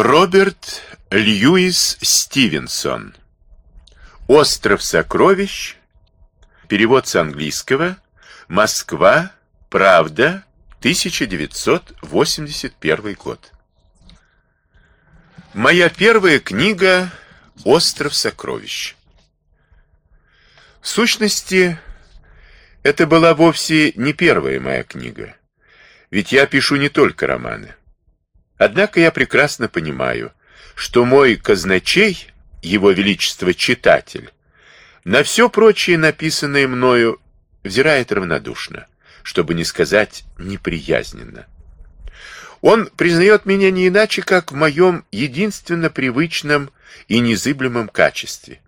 Роберт Льюис Стивенсон. Остров сокровищ. Перевод с английского. Москва. Правда. 1981 год. Моя первая книга «Остров сокровищ». В сущности, это была вовсе не первая моя книга, ведь я пишу не только романы. Однако я прекрасно понимаю, что мой казначей, его величество читатель, на все прочее написанное мною взирает равнодушно, чтобы не сказать неприязненно. Он признает меня не иначе, как в моем единственно привычном и незыблемом качестве.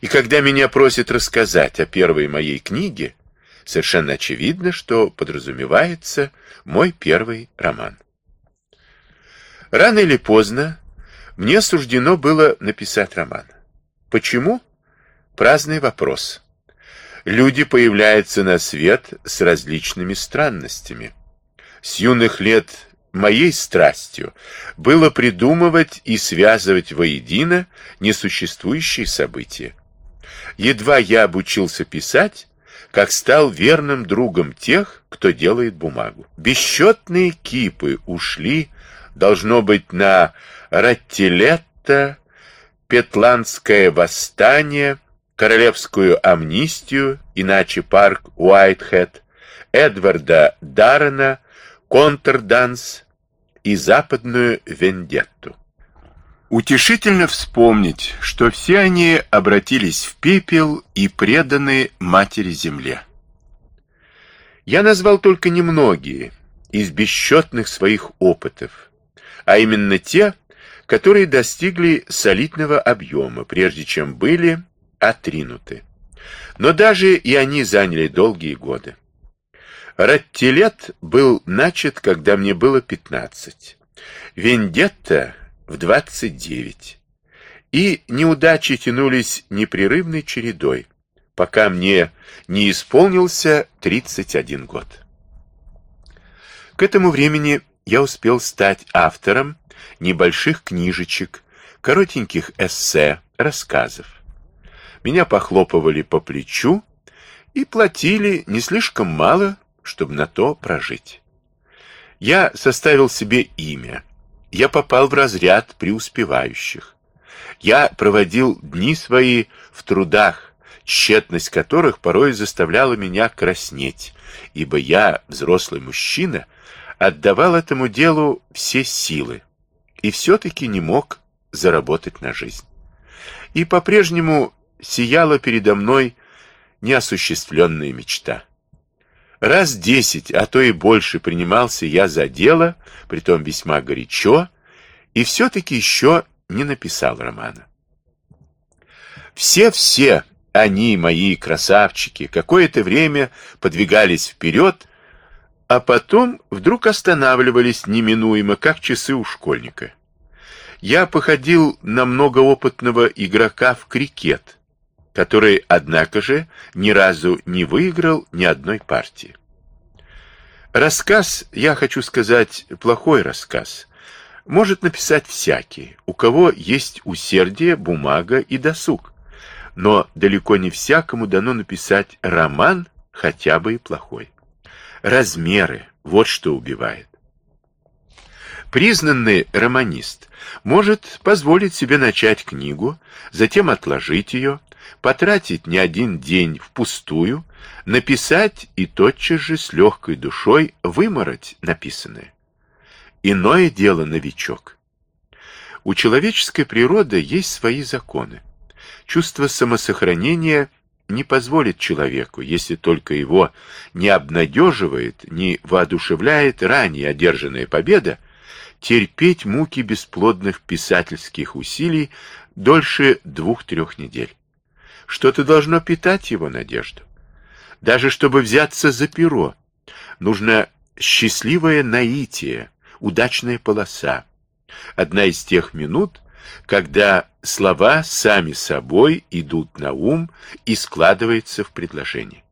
И когда меня просят рассказать о первой моей книге, совершенно очевидно, что подразумевается мой первый роман. Рано или поздно мне суждено было написать роман. Почему? Праздный вопрос. Люди появляются на свет с различными странностями. С юных лет моей страстью было придумывать и связывать воедино несуществующие события. Едва я обучился писать, как стал верным другом тех, кто делает бумагу. Бесчетные кипы ушли должно быть на Раттилетто, Петландское восстание, Королевскую амнистию, иначе парк Уайтхед, Эдварда Даррена, Контрданс и Западную Вендетту. Утешительно вспомнить, что все они обратились в пепел и преданы Матери-Земле. Я назвал только немногие из бесчетных своих опытов, а именно те, которые достигли солидного объема, прежде чем были отринуты. Но даже и они заняли долгие годы. Раттилет был начат, когда мне было 15. Вендетта в 29. И неудачи тянулись непрерывной чередой, пока мне не исполнился 31 год. К этому времени я успел стать автором небольших книжечек, коротеньких эссе, рассказов. Меня похлопывали по плечу и платили не слишком мало, чтобы на то прожить. Я составил себе имя. Я попал в разряд преуспевающих. Я проводил дни свои в трудах, тщетность которых порой заставляла меня краснеть, ибо я, взрослый мужчина, отдавал этому делу все силы и все-таки не мог заработать на жизнь. И по-прежнему сияла передо мной неосуществленная мечта. Раз десять, а то и больше принимался я за дело, притом весьма горячо, и все-таки еще не написал романа. Все-все они, мои красавчики, какое-то время подвигались вперед, а потом вдруг останавливались неминуемо, как часы у школьника. Я походил на многоопытного игрока в крикет, который, однако же, ни разу не выиграл ни одной партии. Рассказ, я хочу сказать, плохой рассказ, может написать всякий, у кого есть усердие, бумага и досуг. Но далеко не всякому дано написать роман, хотя бы и плохой размеры, вот что убивает. Признанный романист может позволить себе начать книгу, затем отложить ее, потратить не один день впустую, написать и тотчас же с легкой душой вымороть написанное. Иное дело новичок. У человеческой природы есть свои законы. Чувство самосохранения – не позволит человеку, если только его не обнадеживает, не воодушевляет ранее одержанная победа, терпеть муки бесплодных писательских усилий дольше двух-трех недель. Что-то должно питать его надежду. Даже чтобы взяться за перо, нужно счастливое наитие, удачная полоса. Одна из тех минут, когда слова сами собой идут на ум и складываются в предложение.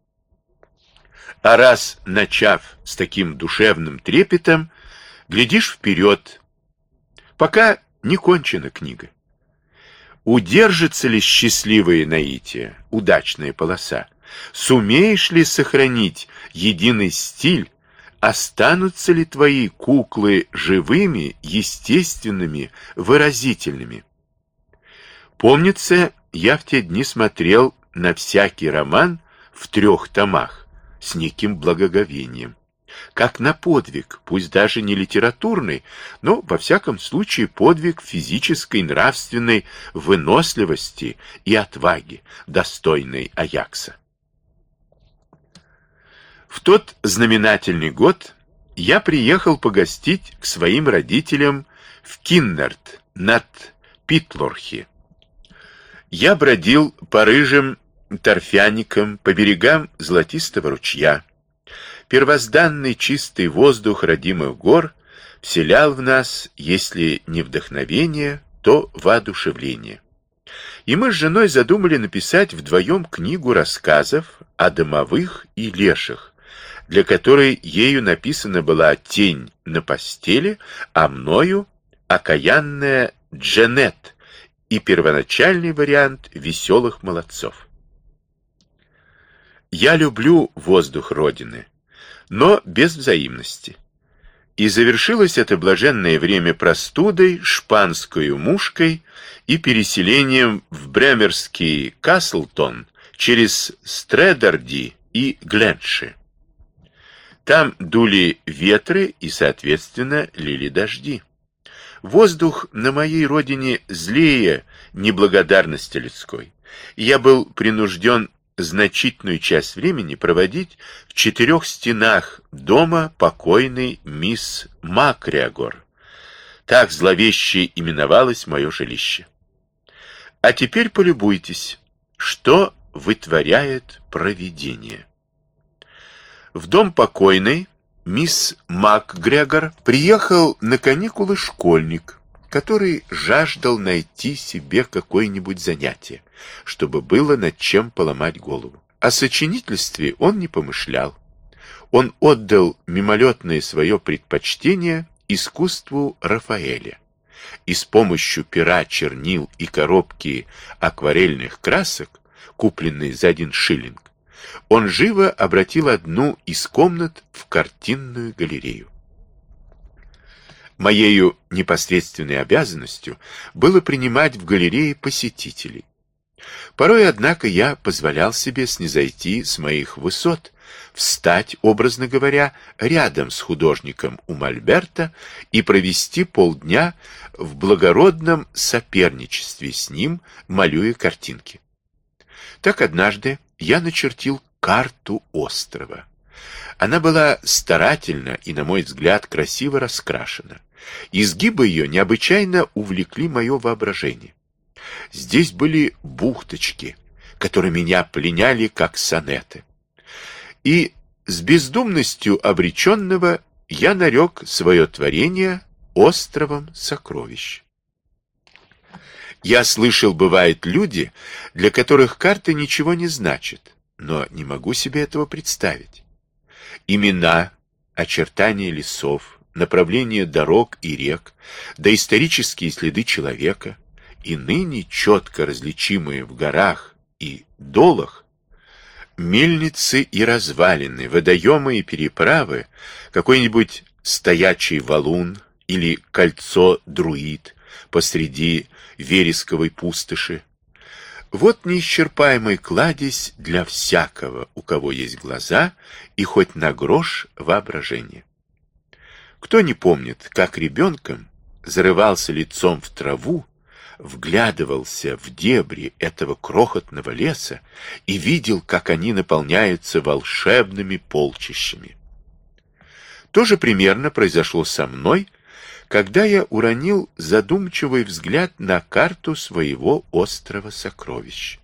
А раз, начав с таким душевным трепетом, глядишь вперед, пока не кончена книга. Удержится ли счастливое наитие, удачная полоса? Сумеешь ли сохранить единый стиль? Останутся ли твои куклы живыми, естественными, выразительными? Помнится, я в те дни смотрел на всякий роман в трех томах с неким благоговением как на подвиг, пусть даже не литературный, но, во всяком случае, подвиг физической, нравственной выносливости и отваги, достойной Аякса. В тот знаменательный год я приехал погостить к своим родителям в Киннерт над Питлорхи. Я бродил по рыжим торфяникам, по берегам золотистого ручья, Первозданный чистый воздух родимых гор вселял в нас, если не вдохновение, то воодушевление. И мы с женой задумали написать вдвоем книгу рассказов о домовых и леших, для которой ею написана была «Тень на постели», а мною «Окаянная Джанет» и первоначальный вариант «Веселых молодцов». Я люблю воздух Родины, но без взаимности. И завершилось это блаженное время простудой, шпанскую мушкой и переселением в Бремерский Каслтон через Стредерди и Гленши. Там дули ветры и, соответственно, лили дожди. Воздух на моей родине злее неблагодарности людской. Я был принужден значительную часть времени проводить в четырех стенах дома покойной мисс Макриагор. Так зловеще именовалось мое жилище. А теперь полюбуйтесь, что вытворяет провидение. В дом покойной мисс МакГрегор приехал на каникулы школьник, который жаждал найти себе какое-нибудь занятие, чтобы было над чем поломать голову. О сочинительстве он не помышлял. Он отдал мимолетное свое предпочтение искусству Рафаэля. И с помощью пера, чернил и коробки акварельных красок, купленные за один шиллинг, он живо обратил одну из комнат в картинную галерею. Моею непосредственной обязанностью было принимать в галерее посетителей. Порой, однако, я позволял себе снизойти с моих высот, встать, образно говоря, рядом с художником у Мольберта и провести полдня в благородном соперничестве с ним, малюя картинки. Так однажды я начертил карту острова. Она была старательно и, на мой взгляд, красиво раскрашена. Изгибы ее необычайно увлекли мое воображение. Здесь были бухточки, которые меня пленяли, как сонеты. И с бездумностью обреченного я нарек свое творение островом сокровищ. Я слышал, бывают люди, для которых карты ничего не значат, но не могу себе этого представить. Имена, очертания лесов, направление дорог и рек, доисторические следы человека, и ныне четко различимые в горах и долах, мельницы и развалины, водоемы и переправы, какой-нибудь стоячий валун или кольцо друид посреди вересковой пустоши. Вот неисчерпаемый кладезь для всякого, у кого есть глаза и хоть на грош воображение. Кто не помнит, как ребенком зарывался лицом в траву, вглядывался в дебри этого крохотного леса и видел, как они наполняются волшебными полчищами. То же примерно произошло со мной, когда я уронил задумчивый взгляд на карту своего острова сокровищ.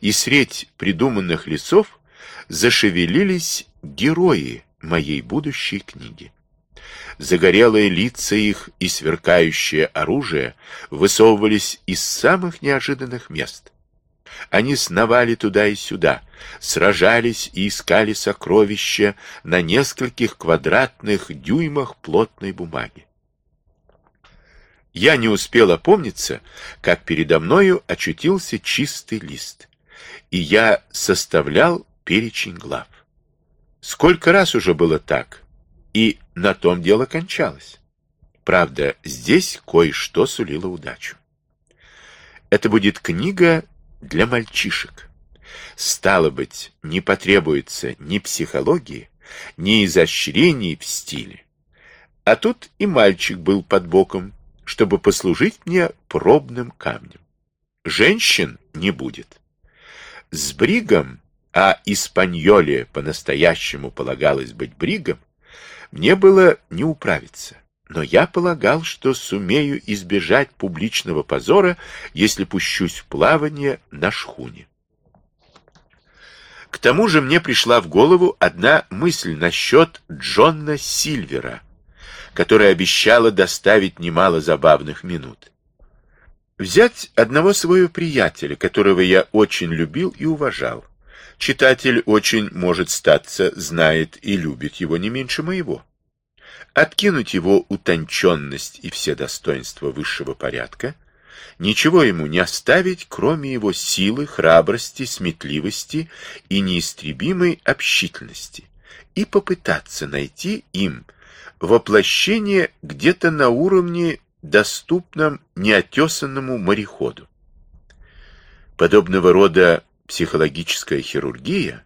И средь придуманных лесов зашевелились герои моей будущей книги. Загорелые лица их и сверкающее оружие высовывались из самых неожиданных мест. Они сновали туда и сюда, сражались и искали сокровища на нескольких квадратных дюймах плотной бумаги. Я не успел опомниться, как передо мною очутился чистый лист, и я составлял перечень глав. Сколько раз уже было так, и на том дело кончалось. Правда, здесь кое-что сулило удачу. Это будет книга для мальчишек. Стало быть, не потребуется ни психологии, ни изощрений в стиле. А тут и мальчик был под боком, чтобы послужить мне пробным камнем. Женщин не будет. С бригом, а испаньоле по-настоящему полагалось быть бригом, мне было не управиться. Но я полагал, что сумею избежать публичного позора, если пущусь в плавание на шхуне. К тому же мне пришла в голову одна мысль насчет Джона Сильвера, которая обещала доставить немало забавных минут. Взять одного своего приятеля, которого я очень любил и уважал. Читатель очень, может статься, знает и любит его не меньше моего. Откинуть его утонченность и все достоинства высшего порядка, ничего ему не оставить, кроме его силы, храбрости, сметливости и неистребимой общительности, и попытаться найти им воплощение где-то на уровне, доступном неотесанному мореходу. Подобного рода психологическая хирургия,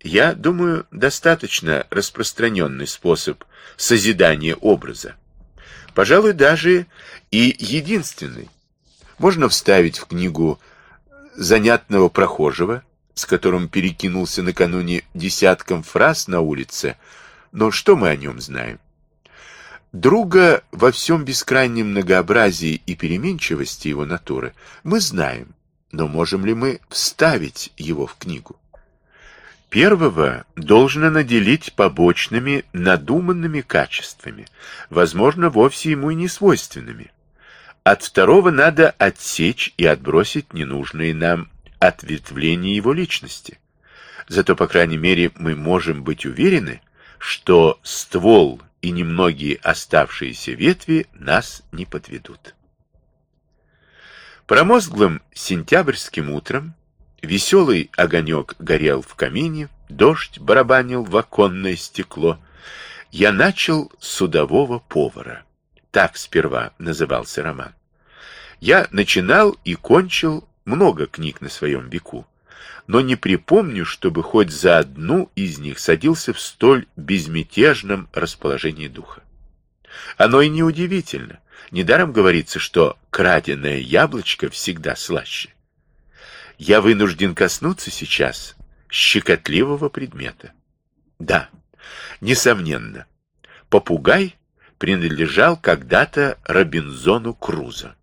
я думаю, достаточно распространенный способ созидания образа. Пожалуй, даже и единственный. Можно вставить в книгу занятного прохожего, с которым перекинулся накануне десятком фраз на улице, но что мы о нем знаем? Друга во всем бескрайнем многообразии и переменчивости его натуры мы знаем, но можем ли мы вставить его в книгу? Первого должно наделить побочными, надуманными качествами, возможно, вовсе ему и не свойственными. От второго надо отсечь и отбросить ненужные нам ответвления его личности. Зато, по крайней мере, мы можем быть уверены, что ствол и немногие оставшиеся ветви нас не подведут. Промозглым сентябрьским утром веселый огонек горел в камине, дождь барабанил в оконное стекло. Я начал судового повара. Так сперва назывался роман. Я начинал и кончил много книг на своем веку но не припомню, чтобы хоть за одну из них садился в столь безмятежном расположении духа. Оно и неудивительно. Недаром говорится, что краденое яблочко всегда слаще. Я вынужден коснуться сейчас щекотливого предмета. Да, несомненно, попугай принадлежал когда-то Робинзону Крузо.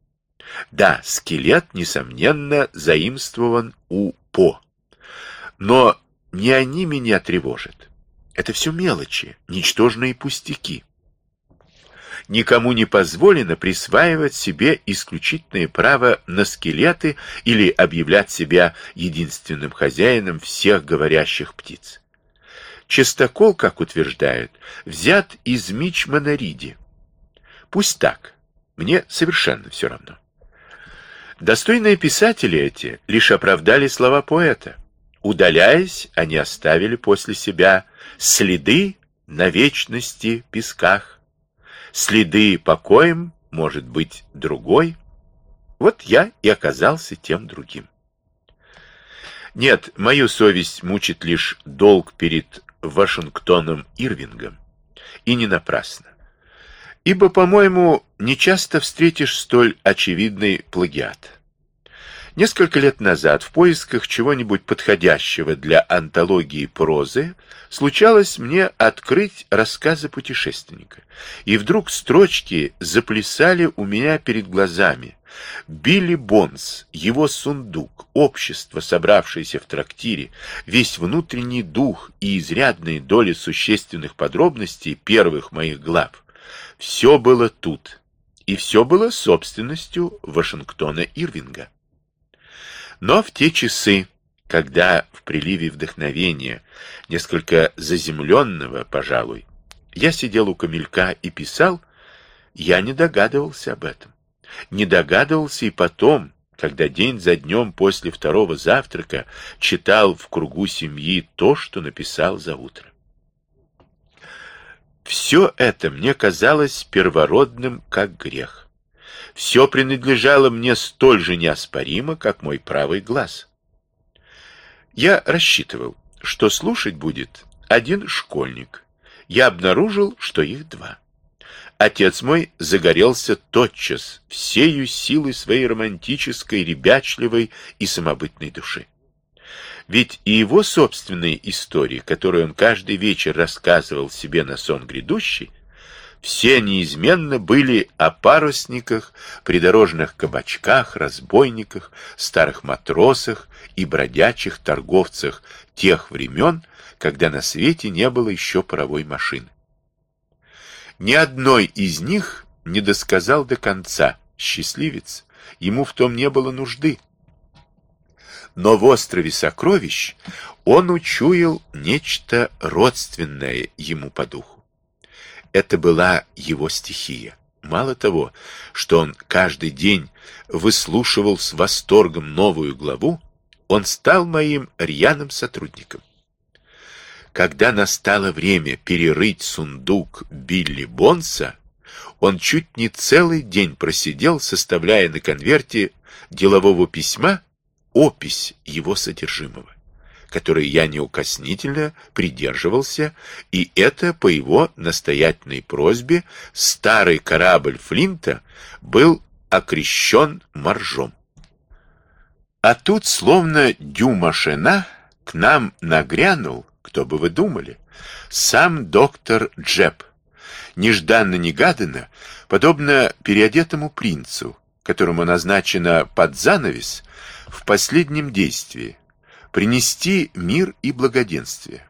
Да, скелет, несомненно, заимствован у По. Но не они меня тревожат. Это все мелочи, ничтожные пустяки. Никому не позволено присваивать себе исключительное право на скелеты или объявлять себя единственным хозяином всех говорящих птиц. Чистокол, как утверждают, взят из Мичмана Риди. Пусть так, мне совершенно все равно. Достойные писатели эти лишь оправдали слова поэта. Удаляясь, они оставили после себя следы на вечности песках. Следы покоем, может быть, другой. Вот я и оказался тем другим. Нет, мою совесть мучит лишь долг перед Вашингтоном Ирвингом. И не напрасно. Ибо, по-моему, нечасто встретишь столь очевидный плагиат. Несколько лет назад в поисках чего-нибудь подходящего для антологии прозы случалось мне открыть рассказы путешественника. И вдруг строчки заплясали у меня перед глазами. Билли Бонс, его сундук, общество, собравшееся в трактире, весь внутренний дух и изрядные доли существенных подробностей первых моих глав. Все было тут, и все было собственностью Вашингтона Ирвинга. Но в те часы, когда в приливе вдохновения, несколько заземленного, пожалуй, я сидел у камелька и писал, я не догадывался об этом. Не догадывался и потом, когда день за днем после второго завтрака читал в кругу семьи то, что написал за утро. Все это мне казалось первородным, как грех. Все принадлежало мне столь же неоспоримо, как мой правый глаз. Я рассчитывал, что слушать будет один школьник. Я обнаружил, что их два. Отец мой загорелся тотчас всею силой своей романтической, ребячливой и самобытной души. Ведь и его собственные истории, которые он каждый вечер рассказывал себе на сон грядущий, все неизменно были о парусниках, придорожных кабачках, разбойниках, старых матросах и бродячих торговцах тех времен, когда на свете не было еще паровой машины. Ни одной из них не досказал до конца, счастливец, ему в том не было нужды. Но в острове сокровищ он учуял нечто родственное ему по духу. Это была его стихия. Мало того, что он каждый день выслушивал с восторгом новую главу, он стал моим рьяным сотрудником. Когда настало время перерыть сундук Билли Бонса, он чуть не целый день просидел, составляя на конверте делового письма опись его содержимого, которой я неукоснительно придерживался, и это по его настоятельной просьбе старый корабль Флинта был окрещен моржом. А тут, словно дюмашена, к нам нагрянул кто бы вы думали? Сам доктор Джеб. Нежданно-негаданно, подобно переодетому принцу, которому назначено под занавес в последнем действии принести мир и благоденствие.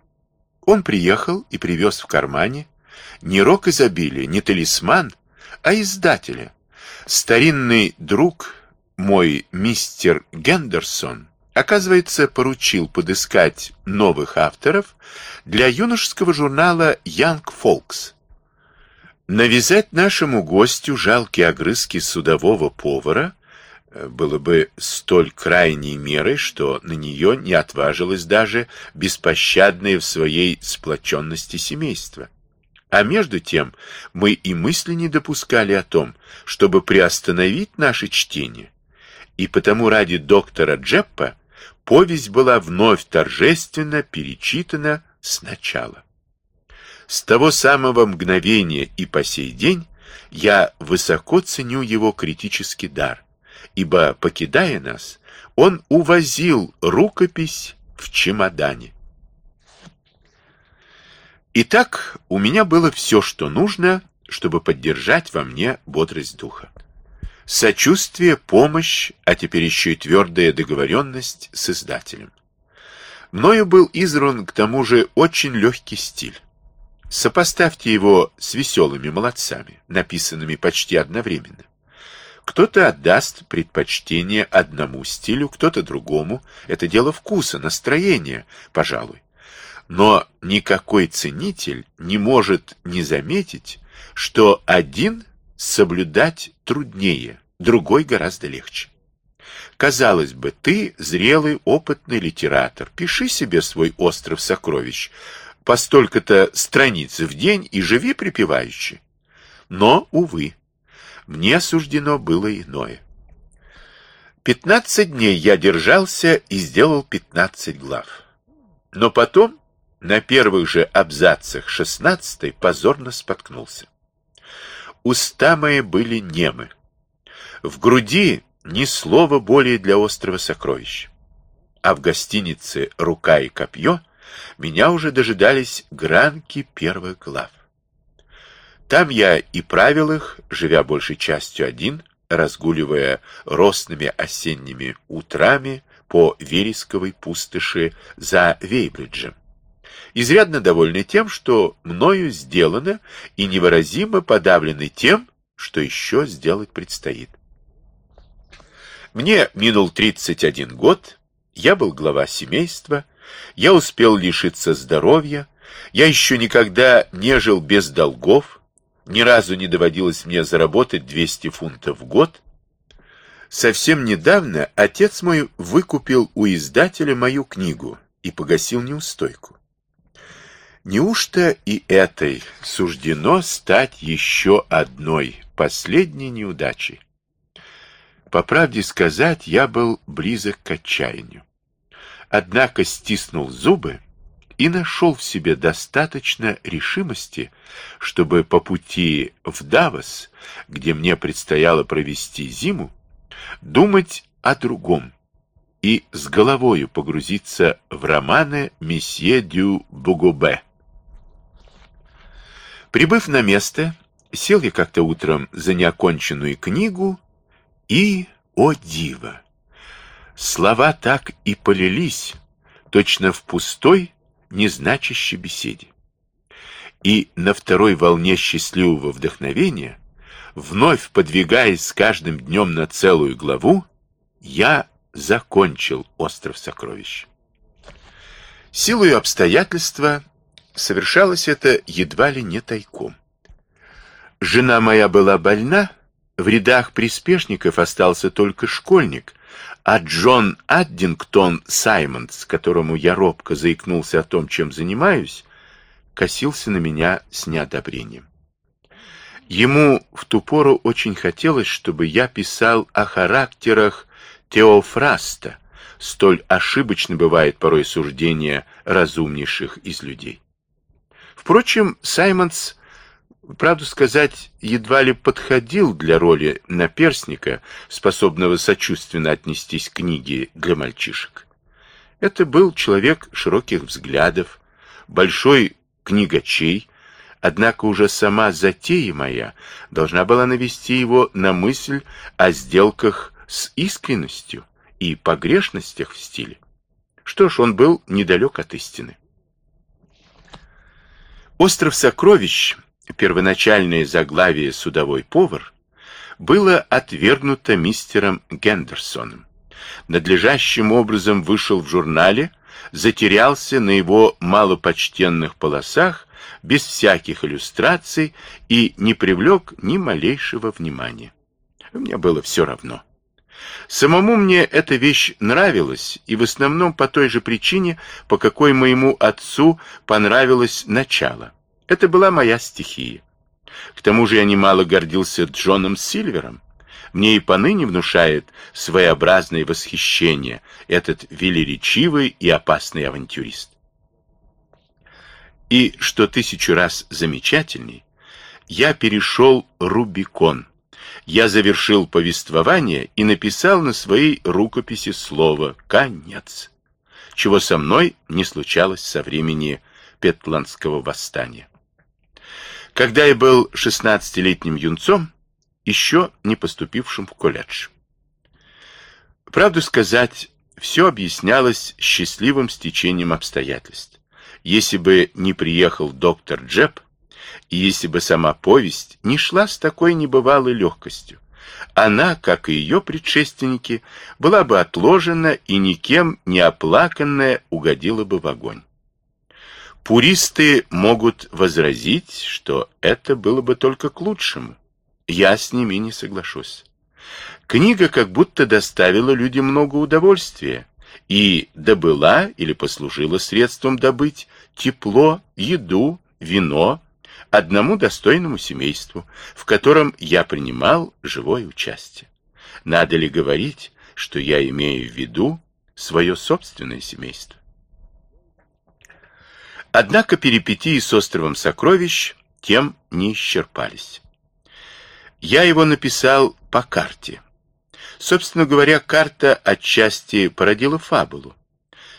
Он приехал и привез в кармане не рок изобилия, не талисман, а издателя. Старинный друг мой мистер Гендерсон оказывается, поручил подыскать новых авторов для юношеского журнала Young Folks. Навязать нашему гостю жалкие огрызки судового повара было бы столь крайней мерой, что на нее не отважилось даже беспощадное в своей сплоченности семейство. А между тем мы и мысли не допускали о том, чтобы приостановить наше чтение. И потому ради доктора Джеппа повесть была вновь торжественно перечитана сначала. С того самого мгновения и по сей день я высоко ценю его критический дар, ибо, покидая нас, он увозил рукопись в чемодане. Итак, у меня было все, что нужно, чтобы поддержать во мне бодрость духа. Сочувствие, помощь, а теперь еще и твердая договоренность с издателем. Мною был изран к тому же очень легкий стиль. Сопоставьте его с веселыми молодцами, написанными почти одновременно. Кто-то отдаст предпочтение одному стилю, кто-то другому. Это дело вкуса, настроения, пожалуй. Но никакой ценитель не может не заметить, что один соблюдать труднее, другой гораздо легче. Казалось бы, ты зрелый, опытный литератор, пиши себе свой остров сокровищ по столько-то страниц в день и живи припеваючи. Но, увы, мне суждено было иное. Пятнадцать дней я держался и сделал пятнадцать глав. Но потом, на первых же абзацах шестнадцатой, позорно споткнулся. Уста мои были немы. В груди ни слова более для острова сокровищ. А в гостинице «Рука и копье» меня уже дожидались гранки первых глав. Там я и правил их, живя большей частью один, разгуливая росными осенними утрами по вересковой пустоши за Вейбриджем изрядно довольный тем, что мною сделано, и невыразимо подавленный тем, что еще сделать предстоит. Мне минул 31 год, я был глава семейства, я успел лишиться здоровья, я еще никогда не жил без долгов, ни разу не доводилось мне заработать 200 фунтов в год, Совсем недавно отец мой выкупил у издателя мою книгу и погасил неустойку. Неужто и этой суждено стать еще одной, последней неудачей? По правде сказать, я был близок к отчаянию. Однако стиснул зубы и нашел в себе достаточно решимости, чтобы по пути в Давос, где мне предстояло провести зиму, думать о другом и с головою погрузиться в романы месье дю Бугубе. Прибыв на место, сел я как-то утром за неоконченную книгу и, о диво, слова так и полились, точно в пустой, незначащей беседе. И на второй волне счастливого вдохновения вновь подвигаясь с каждым днем на целую главу, я закончил «Остров сокровищ». Силою обстоятельства совершалось это едва ли не тайком. Жена моя была больна, в рядах приспешников остался только школьник, а Джон Аддингтон Саймонс, которому я робко заикнулся о том, чем занимаюсь, косился на меня с неодобрением. Ему в ту пору очень хотелось, чтобы я писал о характерах Теофраста. Столь ошибочно бывает порой суждение разумнейших из людей. Впрочем, Саймонс, правду сказать, едва ли подходил для роли наперсника, способного сочувственно отнестись к книге для мальчишек. Это был человек широких взглядов, большой книгачей, Однако уже сама затея моя должна была навести его на мысль о сделках с искренностью и погрешностях в стиле. Что ж, он был недалек от истины. «Остров сокровищ», первоначальное заглавие «Судовой повар», было отвергнуто мистером Гендерсоном. Надлежащим образом вышел в журнале, затерялся на его малопочтенных полосах без всяких иллюстраций и не привлек ни малейшего внимания. Мне было все равно. Самому мне эта вещь нравилась, и в основном по той же причине, по какой моему отцу понравилось начало. Это была моя стихия. К тому же я немало гордился Джоном Сильвером. Мне и поныне внушает своеобразное восхищение этот велеречивый и опасный авантюрист. И, что тысячу раз замечательней, я перешел Рубикон. Я завершил повествование и написал на своей рукописи слово «конец», чего со мной не случалось со времени Петландского восстания. Когда я был шестнадцатилетним юнцом, еще не поступившим в колледж. Правду сказать, все объяснялось счастливым стечением обстоятельств если бы не приехал доктор Джеб, и если бы сама повесть не шла с такой небывалой легкостью. Она, как и ее предшественники, была бы отложена и никем не оплаканная угодила бы в огонь. Пуристы могут возразить, что это было бы только к лучшему. Я с ними не соглашусь. Книга как будто доставила людям много удовольствия, и добыла или послужила средством добыть тепло, еду, вино одному достойному семейству, в котором я принимал живое участие. Надо ли говорить, что я имею в виду свое собственное семейство? Однако перипетии с островом Сокровищ тем не исчерпались. Я его написал по карте, Собственно говоря, карта отчасти породила фабулу.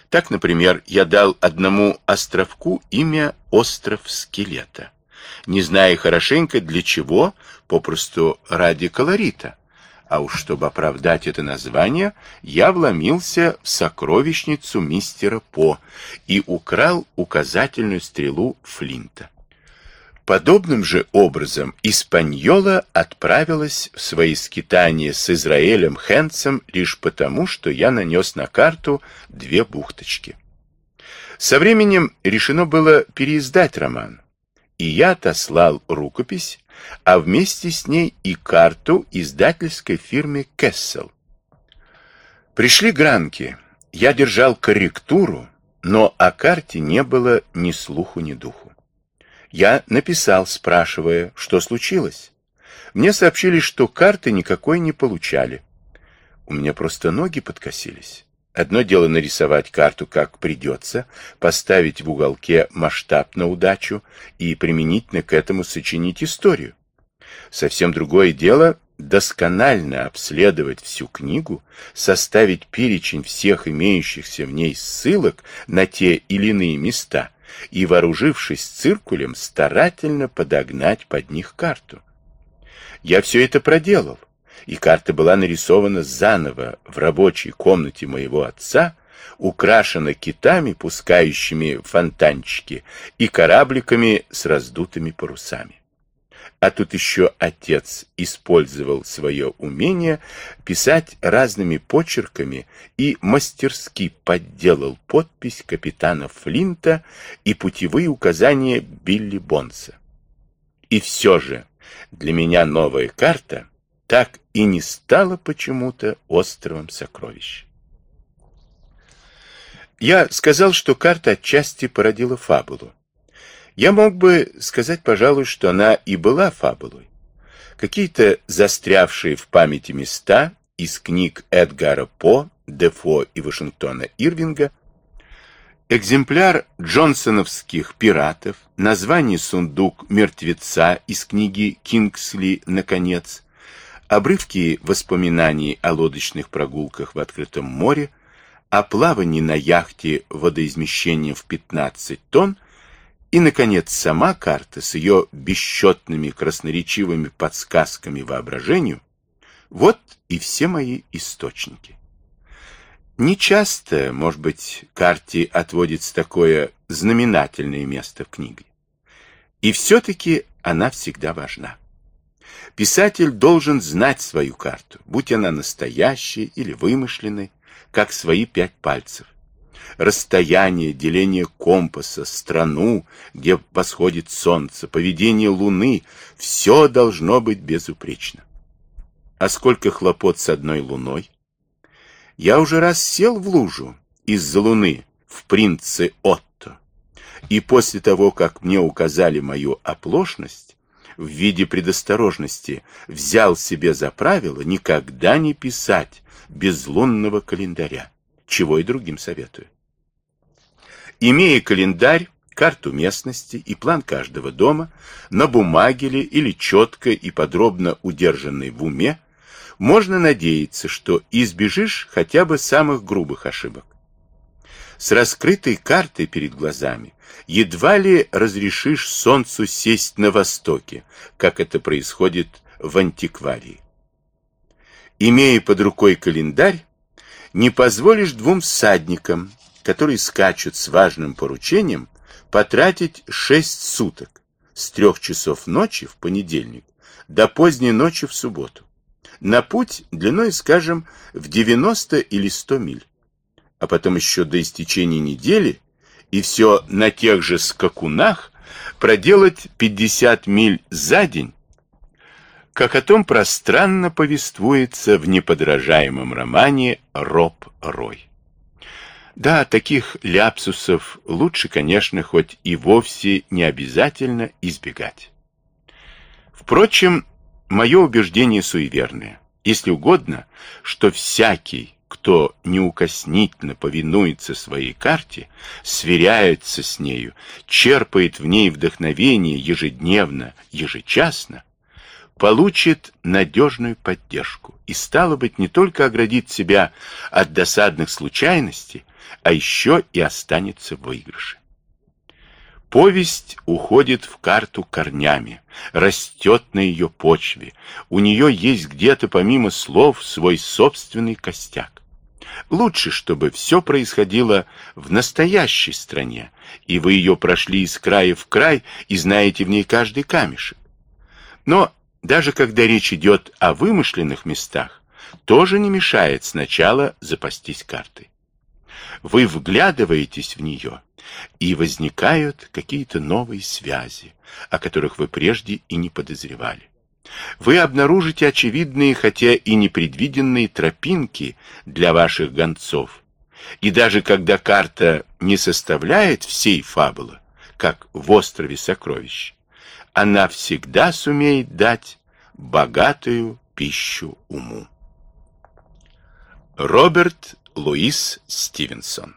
Так, например, я дал одному островку имя «Остров скелета», не зная хорошенько для чего, попросту ради колорита. А уж чтобы оправдать это название, я вломился в сокровищницу мистера По и украл указательную стрелу Флинта. Подобным же образом Испаньола отправилась в свои скитания с Израилем Хенцем лишь потому, что я нанес на карту две бухточки. Со временем решено было переиздать роман, и я отослал рукопись, а вместе с ней и карту издательской фирме «Кессел», Пришли гранки. Я держал корректуру, но о карте не было ни слуху, ни духу. Я написал, спрашивая, что случилось. Мне сообщили, что карты никакой не получали. У меня просто ноги подкосились. Одно дело нарисовать карту как придется, поставить в уголке масштаб на удачу и применительно к этому сочинить историю. Совсем другое дело досконально обследовать всю книгу, составить перечень всех имеющихся в ней ссылок на те или иные места и, вооружившись циркулем, старательно подогнать под них карту. Я все это проделал, и карта была нарисована заново в рабочей комнате моего отца, украшена китами, пускающими фонтанчики, и корабликами с раздутыми парусами. А тут еще отец использовал свое умение писать разными почерками и мастерски подделал подпись капитана Флинта и путевые указания Билли Бонса. И все же для меня новая карта так и не стала почему-то островом сокровищ. Я сказал, что карта отчасти породила фабулу. Я мог бы сказать, пожалуй, что она и была фабулой. Какие-то застрявшие в памяти места из книг Эдгара По, Дефо и Вашингтона Ирвинга, экземпляр джонсоновских пиратов, название «Сундук мертвеца» из книги Кингсли «Наконец», обрывки воспоминаний о лодочных прогулках в открытом море, о плавании на яхте водоизмещением в 15 тонн и, наконец, сама карта с ее бесчетными красноречивыми подсказками воображению — вот и все мои источники. Не часто, может быть, карте отводится такое знаменательное место в книге. И все-таки она всегда важна. Писатель должен знать свою карту, будь она настоящей или вымышленной, как свои пять пальцев расстояние, деление компаса, страну, где восходит солнце, поведение луны — все должно быть безупречно. А сколько хлопот с одной луной? Я уже раз сел в лужу из-за луны в принце Отто, и после того, как мне указали мою оплошность, в виде предосторожности взял себе за правило никогда не писать безлунного календаря, чего и другим советую. Имея календарь, карту местности и план каждого дома, на бумаге ли или четко и подробно удержанный в уме, можно надеяться, что избежишь хотя бы самых грубых ошибок. С раскрытой картой перед глазами едва ли разрешишь солнцу сесть на востоке, как это происходит в антикварии. Имея под рукой календарь, не позволишь двум всадникам, которые скачут с важным поручением, потратить шесть суток с трех часов ночи в понедельник до поздней ночи в субботу на путь длиной, скажем, в 90 или 100 миль, а потом еще до истечения недели и все на тех же скакунах проделать 50 миль за день, как о том пространно повествуется в неподражаемом романе «Роб Рой». Да, таких ляпсусов лучше, конечно, хоть и вовсе не обязательно избегать. Впрочем, мое убеждение суеверное. Если угодно, что всякий, кто неукоснительно повинуется своей карте, сверяется с нею, черпает в ней вдохновение ежедневно, ежечасно, получит надежную поддержку и, стало быть, не только оградит себя от досадных случайностей, а еще и останется в выигрыше. Повесть уходит в карту корнями, растет на ее почве, у нее есть где-то помимо слов свой собственный костяк. Лучше, чтобы все происходило в настоящей стране, и вы ее прошли из края в край и знаете в ней каждый камешек. Но даже когда речь идет о вымышленных местах, тоже не мешает сначала запастись картой вы вглядываетесь в нее, и возникают какие-то новые связи, о которых вы прежде и не подозревали. Вы обнаружите очевидные, хотя и непредвиденные тропинки для ваших гонцов. И даже когда карта не составляет всей фабулы, как в острове сокровищ, она всегда сумеет дать богатую пищу уму. Роберт Луис Стивенсон